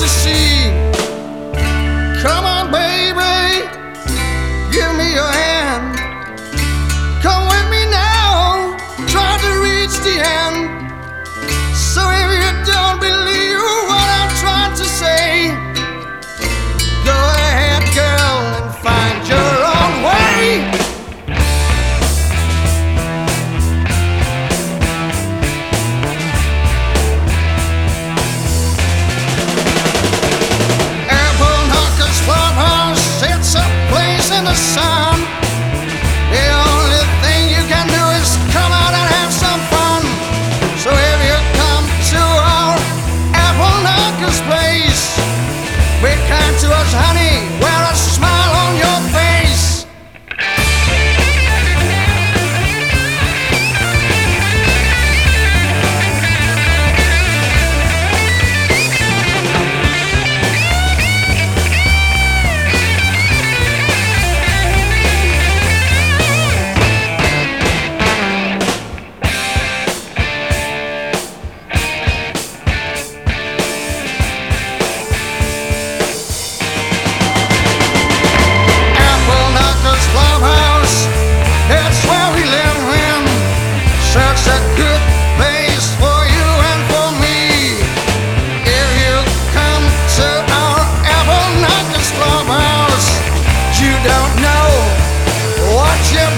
de. sun.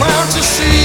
around to see.